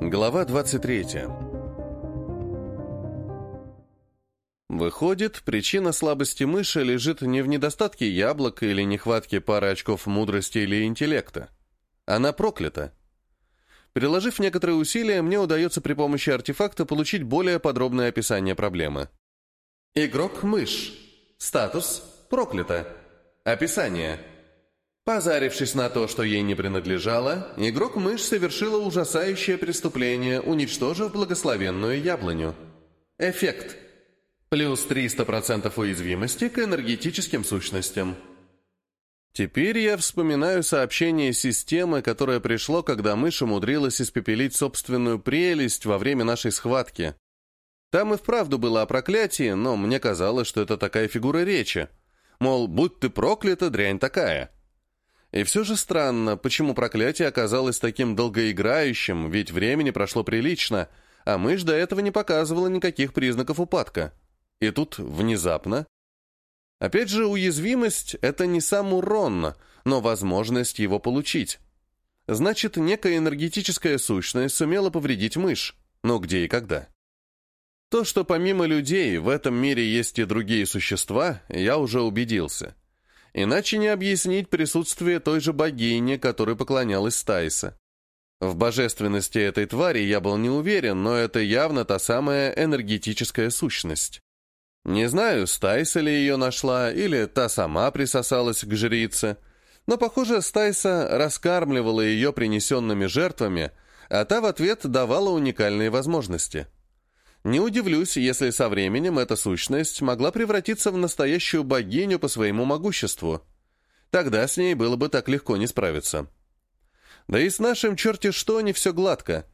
Глава 23. Выходит, причина слабости мыши лежит не в недостатке яблок или нехватке пары очков мудрости или интеллекта. Она проклята. Приложив некоторые усилия, мне удается при помощи артефакта получить более подробное описание проблемы. Игрок-мышь. Статус «Проклято». Описание. Позарившись на то, что ей не принадлежало, игрок-мышь совершила ужасающее преступление, уничтожив благословенную яблоню. Эффект. Плюс 300% уязвимости к энергетическим сущностям. Теперь я вспоминаю сообщение системы, которое пришло, когда мышь умудрилась испепелить собственную прелесть во время нашей схватки. Там и вправду было о проклятии, но мне казалось, что это такая фигура речи. Мол, будь ты проклята, дрянь такая. И все же странно, почему проклятие оказалось таким долгоиграющим, ведь времени прошло прилично, а мышь до этого не показывала никаких признаков упадка. И тут внезапно... Опять же, уязвимость — это не сам урон, но возможность его получить. Значит, некая энергетическая сущность сумела повредить мышь. Но где и когда? То, что помимо людей в этом мире есть и другие существа, я уже убедился. Иначе не объяснить присутствие той же богини, которой поклонялась Стайса. В божественности этой твари я был не уверен, но это явно та самая энергетическая сущность. Не знаю, Стайса ли ее нашла, или та сама присосалась к жрице, но, похоже, Стайса раскармливала ее принесенными жертвами, а та в ответ давала уникальные возможности – не удивлюсь, если со временем эта сущность могла превратиться в настоящую богиню по своему могуществу. Тогда с ней было бы так легко не справиться. Да и с нашим черти что не все гладко.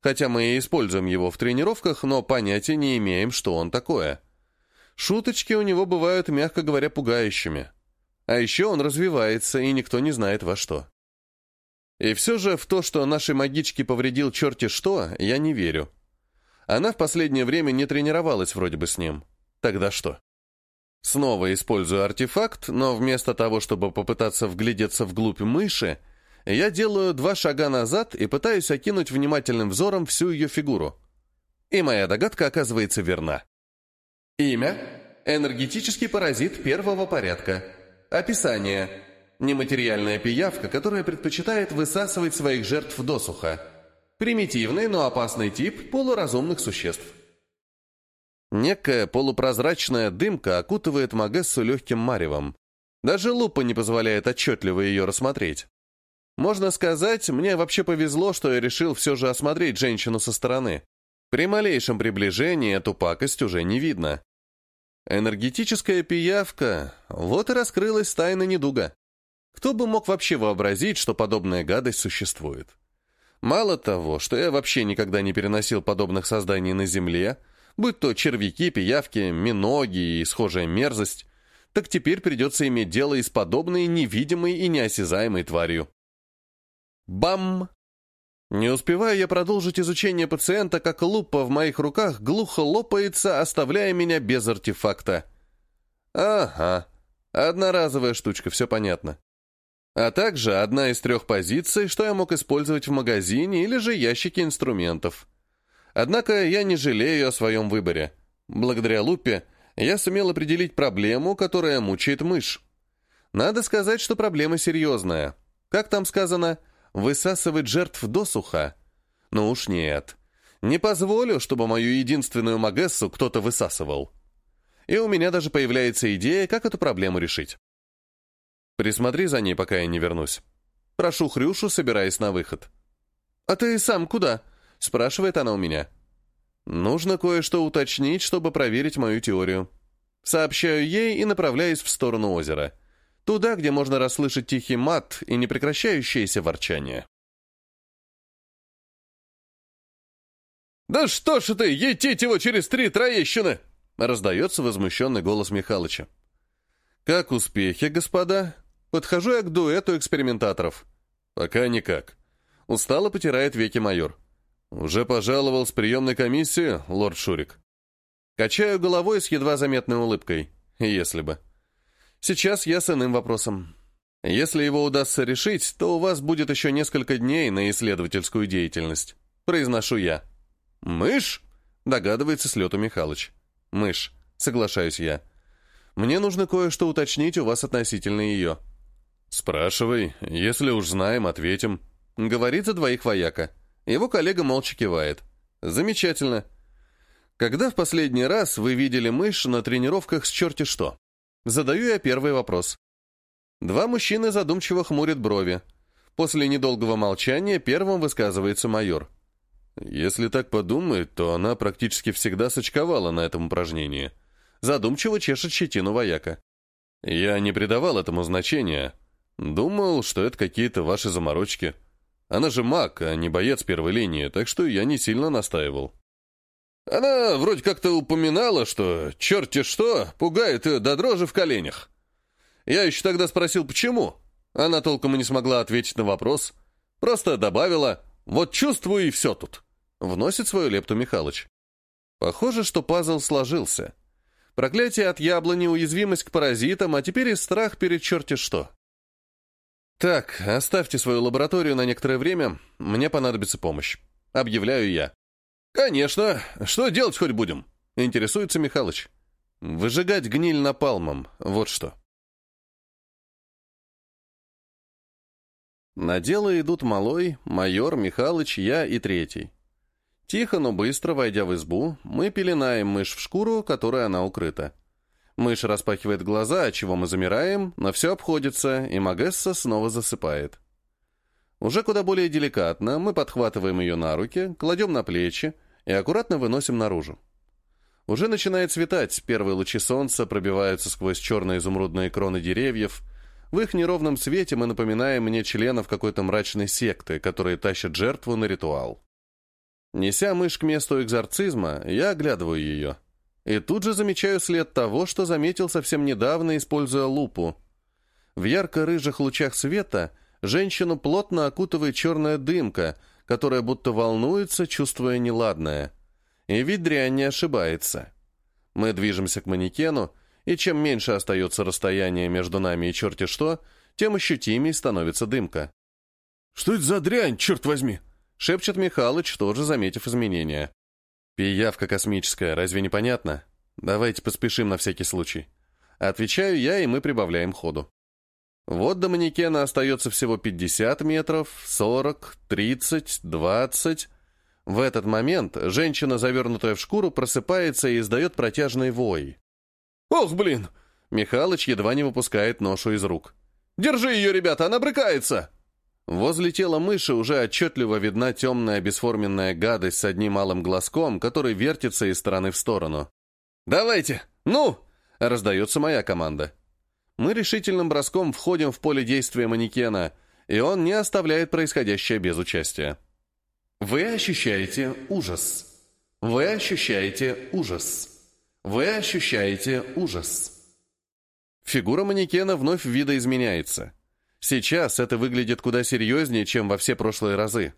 Хотя мы и используем его в тренировках, но понятия не имеем, что он такое. Шуточки у него бывают, мягко говоря, пугающими. А еще он развивается, и никто не знает во что. И все же в то, что нашей магичке повредил черти что, я не верю. Она в последнее время не тренировалась вроде бы с ним. Тогда что? Снова использую артефакт, но вместо того, чтобы попытаться вглядеться вглубь мыши, я делаю два шага назад и пытаюсь окинуть внимательным взором всю ее фигуру. И моя догадка оказывается верна. Имя – энергетический паразит первого порядка. Описание – нематериальная пиявка, которая предпочитает высасывать своих жертв досуха. Примитивный, но опасный тип полуразумных существ. Некая полупрозрачная дымка окутывает Магессу легким маревом. Даже лупа не позволяет отчетливо ее рассмотреть. Можно сказать, мне вообще повезло, что я решил все же осмотреть женщину со стороны. При малейшем приближении эту пакость уже не видно. Энергетическая пиявка, вот и раскрылась тайна недуга. Кто бы мог вообще вообразить, что подобная гадость существует? Мало того, что я вообще никогда не переносил подобных созданий на Земле, будь то червяки, пиявки, миноги и схожая мерзость, так теперь придется иметь дело и с подобной невидимой и неосязаемой тварью. Бам! Не успеваю я продолжить изучение пациента, как лупа в моих руках глухо лопается, оставляя меня без артефакта. Ага, одноразовая штучка, все понятно а также одна из трех позиций, что я мог использовать в магазине или же ящике инструментов. Однако я не жалею о своем выборе. Благодаря лупе я сумел определить проблему, которая мучает мышь. Надо сказать, что проблема серьезная. Как там сказано, высасывать жертв досуха? Ну уж нет. Не позволю, чтобы мою единственную Магессу кто-то высасывал. И у меня даже появляется идея, как эту проблему решить. Присмотри за ней, пока я не вернусь. Прошу Хрюшу, собираясь на выход. «А ты сам куда?» — спрашивает она у меня. Нужно кое-что уточнить, чтобы проверить мою теорию. Сообщаю ей и направляюсь в сторону озера. Туда, где можно расслышать тихий мат и непрекращающееся ворчание. «Да что ж ты, етить его через три троещины!» раздается возмущенный голос Михалыча. «Как успехи, господа?» Подхожу я к дуэту экспериментаторов. Пока никак. Устало потирает веки майор. Уже пожаловал с приемной комиссии, лорд Шурик. Качаю головой с едва заметной улыбкой. Если бы. Сейчас я с иным вопросом. Если его удастся решить, то у вас будет еще несколько дней на исследовательскую деятельность. — произношу я. «Мышь?» — догадывается с лету Михалыч. «Мышь», — соглашаюсь я. «Мне нужно кое-что уточнить у вас относительно ее». «Спрашивай. Если уж знаем, ответим», — говорит за двоих вояка. Его коллега молча кивает. «Замечательно. Когда в последний раз вы видели мышь на тренировках с черти что?» Задаю я первый вопрос. Два мужчины задумчиво хмурят брови. После недолгого молчания первым высказывается майор. Если так подумать, то она практически всегда сочковала на этом упражнении. Задумчиво чешет щетину вояка. Я не придавал этому значения. Думал, что это какие-то ваши заморочки. Она же маг, а не боец первой линии, так что я не сильно настаивал. Она вроде как-то упоминала, что черти что пугает ее до дрожи в коленях. Я еще тогда спросил, почему. Она толком и не смогла ответить на вопрос. Просто добавила «Вот чувствую, и все тут». Вносит свою лепту Михалыч. Похоже, что пазл сложился. Проклятие от яблони, уязвимость к паразитам, а теперь и страх перед черти что. Так, оставьте свою лабораторию на некоторое время, мне понадобится помощь. Объявляю я. Конечно, что делать хоть будем? Интересуется Михалыч. Выжигать гниль напалмом, вот что. На дело идут Малой, майор, Михалыч, я и третий. Тихо, но быстро, войдя в избу, мы пеленаем мышь в шкуру, которой она укрыта. Мышь распахивает глаза, от чего мы замираем, но все обходится, и Магесса снова засыпает. Уже куда более деликатно мы подхватываем ее на руки, кладем на плечи и аккуратно выносим наружу. Уже начинает светать, первые лучи солнца пробиваются сквозь черные изумрудные кроны деревьев — в их неровном свете мы напоминаем мне членов какой-то мрачной секты, которые тащат жертву на ритуал. Неся мышь к месту экзорцизма, я оглядываю ее. И тут же замечаю след того, что заметил совсем недавно, используя лупу. В ярко-рыжих лучах света женщину плотно окутывает черная дымка, которая будто волнуется, чувствуя неладное. И ведь дрянь не ошибается. Мы движемся к манекену, и чем меньше остается расстояние между нами и черти что, тем ощутимее становится дымка. «Что это за дрянь, черт возьми?» — шепчет Михалыч, тоже заметив изменения. «Пиявка космическая, разве не понятно? Давайте поспешим на всякий случай». Отвечаю я, и мы прибавляем ходу. Вот до манекена остается всего 50 метров, 40, 30, 20. В этот момент женщина, завернутая в шкуру, просыпается и издает протяжный вой. «Ох, блин!» Михалыч едва не выпускает ношу из рук. «Держи ее, ребята, она брыкается!» Возле тела мыши уже отчетливо видна темная бесформенная гадость с одним малым глазком, который вертится из стороны в сторону. «Давайте! Ну!» — раздается моя команда. Мы решительным броском входим в поле действия манекена, и он не оставляет происходящее без участия. Вы ощущаете ужас. Вы ощущаете ужас. Вы ощущаете ужас. Фигура манекена вновь видоизменяется. Сейчас это выглядит куда серьезнее, чем во все прошлые разы.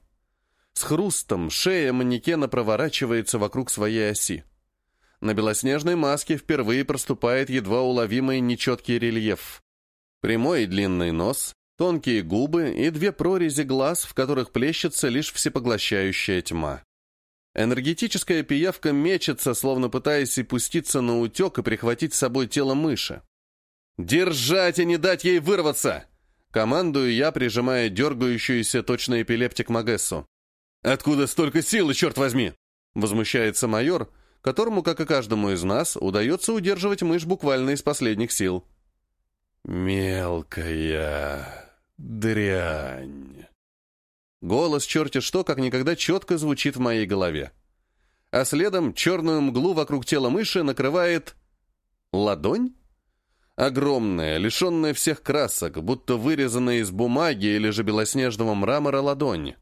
С хрустом шея манекена проворачивается вокруг своей оси. На белоснежной маске впервые проступает едва уловимый нечеткий рельеф. Прямой и длинный нос, тонкие губы и две прорези глаз, в которых плещется лишь всепоглощающая тьма. Энергетическая пиявка мечется, словно пытаясь и пуститься на утек и прихватить с собой тело мыши. «Держать и не дать ей вырваться!» Командую я, прижимая дергающуюся точно эпилептик Магессу. «Откуда столько силы, черт возьми?» Возмущается майор, которому, как и каждому из нас, удается удерживать мышь буквально из последних сил. «Мелкая дрянь». Голос черти что, как никогда четко звучит в моей голове. А следом черную мглу вокруг тела мыши накрывает... ладонь? Огромная, лишенная всех красок, будто вырезанная из бумаги или же белоснежного мрамора ладонь.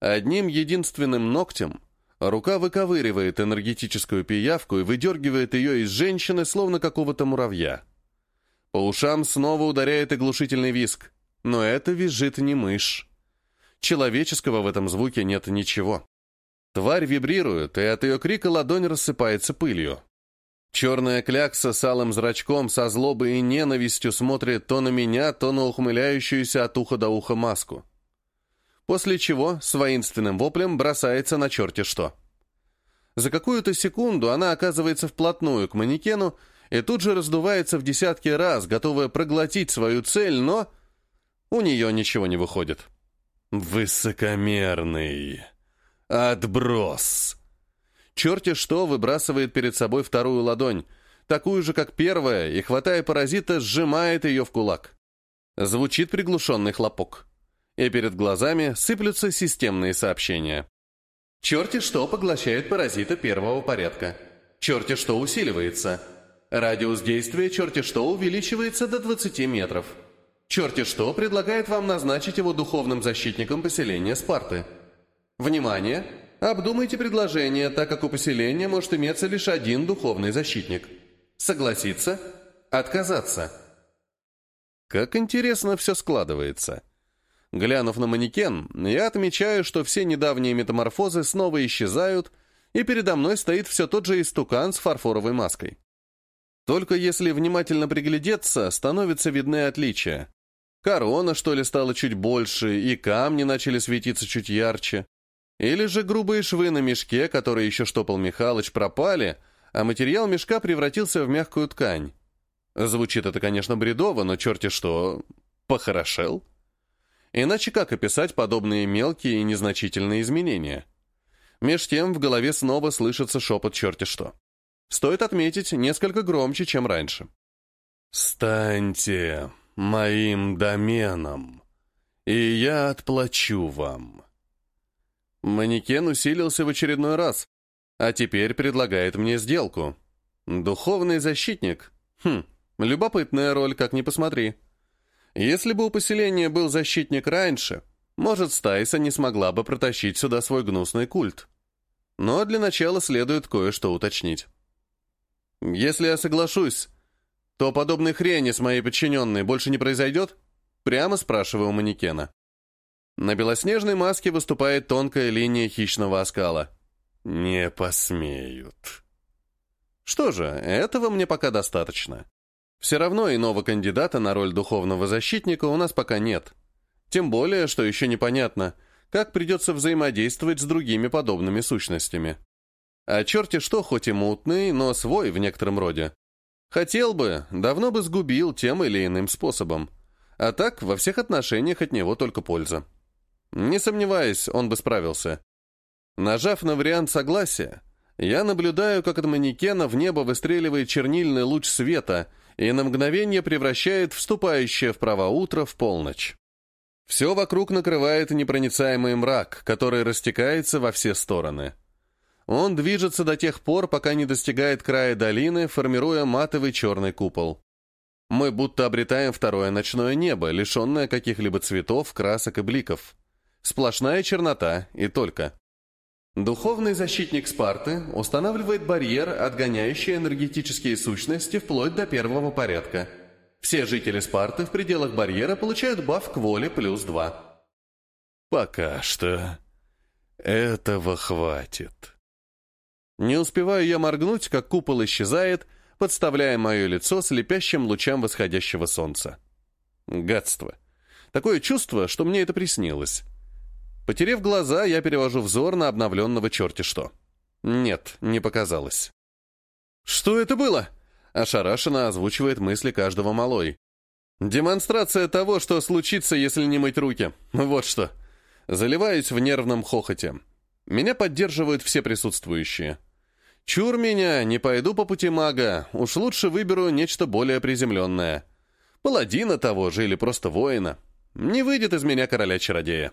Одним единственным ногтем рука выковыривает энергетическую пиявку и выдергивает ее из женщины, словно какого-то муравья. По ушам снова ударяет оглушительный виск, но это визжит не мышь. Человеческого в этом звуке нет ничего. Тварь вибрирует, и от ее крика ладонь рассыпается пылью. Черная клякса с алым зрачком, со злобой и ненавистью смотрит то на меня, то на ухмыляющуюся от уха до уха маску. после чего с воинственным воплем бросается на черти что. За какую-то секунду она оказывается вплотную к манекену и тут же раздувается в десятки раз, готовая проглотить свою цель, но у нее ничего не выходит. «Высокомерный отброс!» Черти что выбрасывает перед собой вторую ладонь, такую же, как первая, и, хватая паразита, сжимает ее в кулак. Звучит приглушенный хлопок. И перед глазами сыплются системные сообщения. Черти что поглощает паразита первого порядка. Черти что усиливается. Радиус действия черти что увеличивается до 20 метров. Черти что предлагает вам назначить его духовным защитником поселения Спарты. Внимание! Обдумайте предложение, так как у поселения может иметься лишь один духовный защитник. Согласиться? Отказаться? Как интересно все складывается. Глянув на манекен, я отмечаю, что все недавние метаморфозы снова исчезают, и передо мной стоит все тот же истукан с фарфоровой маской. Только если внимательно приглядеться, становятся видны отличия. Корона, что ли, стала чуть больше, и камни начали светиться чуть ярче. Или же грубые швы на мешке, которые еще штопал Михалыч, пропали, а материал мешка превратился в мягкую ткань. Звучит это, конечно, бредово, но черти что, похорошел? Иначе как описать подобные мелкие и незначительные изменения? Меж тем в голове снова слышится шепот черти что. Стоит отметить, несколько громче, чем раньше. «Станьте моим доменом, и я отплачу вам». Манекен усилился в очередной раз, а теперь предлагает мне сделку. Духовный защитник. Хм, любопытная роль, как ни посмотри. Если бы у поселения был защитник раньше, может, Стайса не смогла бы протащить сюда свой гнусный культ. Но для начала следует кое-что уточнить. Если я соглашусь, то подобной хрени с моей подчиненной больше не произойдет? Прямо спрашиваю у манекена. На белоснежной маске выступает тонкая линия хищного оскала. «Не посмеют». Что же, этого мне пока достаточно. Все равно иного кандидата на роль духовного защитника у нас пока нет. Тем более, что еще непонятно, как придется взаимодействовать с другими подобными сущностями. А черти что, хоть и мутный, но свой в некотором роде. Хотел бы, давно бы сгубил тем или иным способом. А так, во всех отношениях от него только польза. Не сомневаюсь, он бы справился. Нажав на вариант согласия, я наблюдаю, как от манекена в небо выстреливает чернильный луч света и на мгновение превращает вступающее в право утро в полночь. Все вокруг накрывает непроницаемый мрак, который растекается во все стороны. Он движется до тех пор, пока не достигает края долины, формируя матовый черный купол. Мы будто обретаем второе ночное небо, лишенное каких-либо цветов, красок и бликов. Сплошная чернота и только. Духовный защитник Спарты устанавливает барьер, отгоняющий энергетические сущности вплоть до первого порядка. Все жители Спарты в пределах барьера получают баф к воле плюс 2. Пока что этого хватит. Не успеваю я моргнуть, как купол исчезает, подставляя мое лицо слепящим лучам восходящего солнца. Гадство. Такое чувство, что мне это приснилось. Потерев глаза, я перевожу взор на обновленного черти что. Нет, не показалось. «Что это было?» Ошарашенно озвучивает мысли каждого малой. «Демонстрация того, что случится, если не мыть руки. Вот что». Заливаюсь в нервном хохоте. Меня поддерживают все присутствующие. Чур меня, не пойду по пути мага, уж лучше выберу нечто более приземленное. Паладина того же или просто воина. Не выйдет из меня короля-чародея.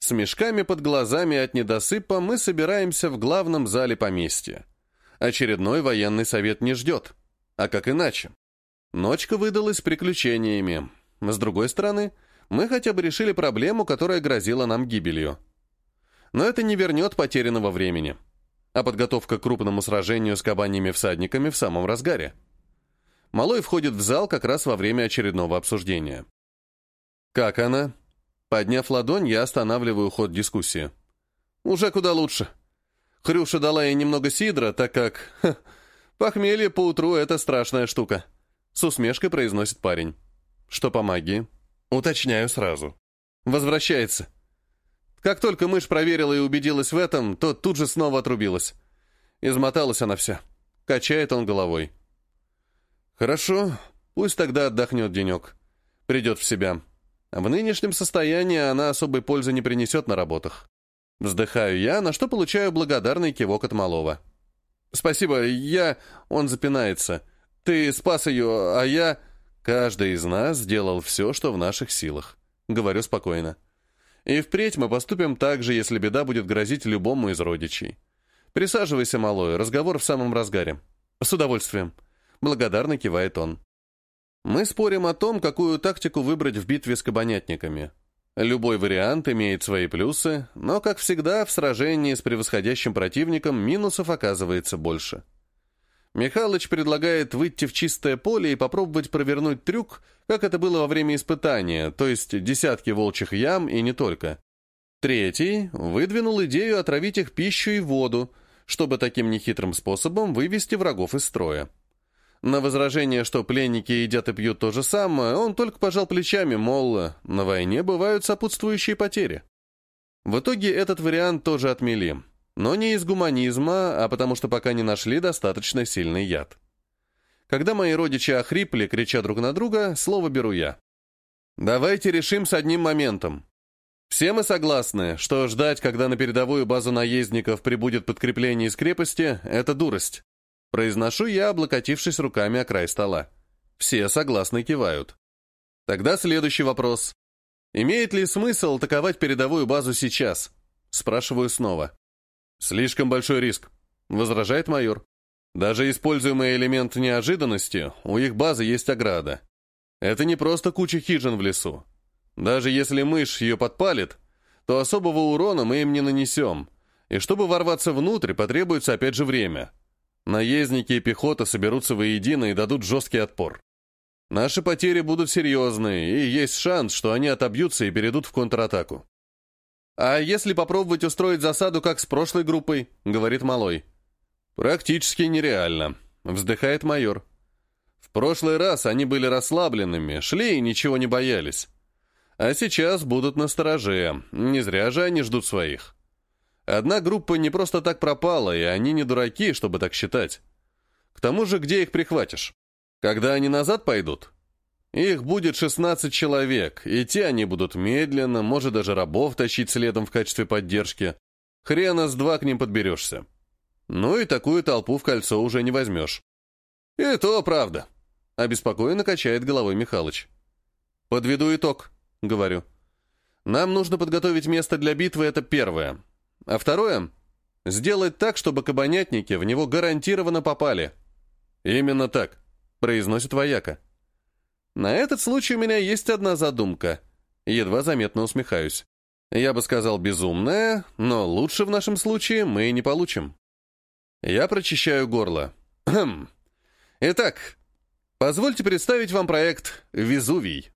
С мешками под глазами от недосыпа мы собираемся в главном зале поместья. Очередной военный совет не ждет. А как иначе? Ночка выдалась приключениями. С другой стороны, мы хотя бы решили проблему, которая грозила нам гибелью. Но это не вернет потерянного времени. А подготовка к крупному сражению с кабаньими всадниками в самом разгаре. Малой входит в зал как раз во время очередного обсуждения. «Как она?» Подняв ладонь, я останавливаю ход дискуссии. Уже куда лучше. Хрюша дала ей немного сидра, так как... Ха, похмелье поутру — это страшная штука. С усмешкой произносит парень. Что по магии? Уточняю сразу. Возвращается. Как только мышь проверила и убедилась в этом, то тут же снова отрубилась. Измоталась она вся. Качает он головой. Хорошо, пусть тогда отдохнет денек. Придет в себя. В нынешнем состоянии она особой пользы не принесет на работах. Вздыхаю я, на что получаю благодарный кивок от малого. «Спасибо, я...» Он запинается. «Ты спас ее, а я...» «Каждый из нас сделал все, что в наших силах». Говорю спокойно. «И впредь мы поступим так же, если беда будет грозить любому из родичей. Присаживайся, малой, разговор в самом разгаре». «С удовольствием». Благодарно кивает он. Мы спорим о том, какую тактику выбрать в битве с кабанятниками. Любой вариант имеет свои плюсы, но, как всегда, в сражении с превосходящим противником минусов оказывается больше. Михалыч предлагает выйти в чистое поле и попробовать провернуть трюк, как это было во время испытания, то есть десятки волчьих ям и не только. Третий выдвинул идею отравить их пищу и воду, чтобы таким нехитрым способом вывести врагов из строя. На возражение, что пленники едят и пьют то же самое, он только пожал плечами, мол, на войне бывают сопутствующие потери. В итоге этот вариант тоже отмели. Но не из гуманизма, а потому что пока не нашли достаточно сильный яд. Когда мои родичи охрипли, крича друг на друга, слово беру я. Давайте решим с одним моментом. Все мы согласны, что ждать, когда на передовую базу наездников прибудет подкрепление из крепости, это дурость. Произношу я, облокотившись руками о край стола. Все согласно кивают. Тогда следующий вопрос. Имеет ли смысл атаковать передовую базу сейчас? Спрашиваю снова. Слишком большой риск, возражает майор. Даже используемый элемент неожиданности, у их базы есть ограда. Это не просто куча хижин в лесу. Даже если мышь ее подпалит, то особого урона мы им не нанесем. И чтобы ворваться внутрь, потребуется опять же время. Наездники и пехота соберутся воедино и дадут жесткий отпор. Наши потери будут серьезные, и есть шанс, что они отобьются и перейдут в контратаку. «А если попробовать устроить засаду, как с прошлой группой?» — говорит Малой. «Практически нереально», — вздыхает майор. «В прошлый раз они были расслабленными, шли и ничего не боялись. А сейчас будут настороже, не зря же они ждут своих». Одна группа не просто так пропала, и они не дураки, чтобы так считать. К тому же, где их прихватишь? Когда они назад пойдут? Их будет 16 человек, и те они будут медленно, может даже рабов тащить следом в качестве поддержки. Хрена с два к ним подберешься. Ну и такую толпу в кольцо уже не возьмешь. И то правда. Обеспокоенно качает головой Михалыч. Подведу итог, говорю. Нам нужно подготовить место для битвы, это первое. А второе — сделать так, чтобы кабанятники в него гарантированно попали. «Именно так», — произносит вояка. На этот случай у меня есть одна задумка. Едва заметно усмехаюсь. Я бы сказал безумная, но лучше в нашем случае мы и не получим. Я прочищаю горло. Итак, позвольте представить вам проект «Везувий».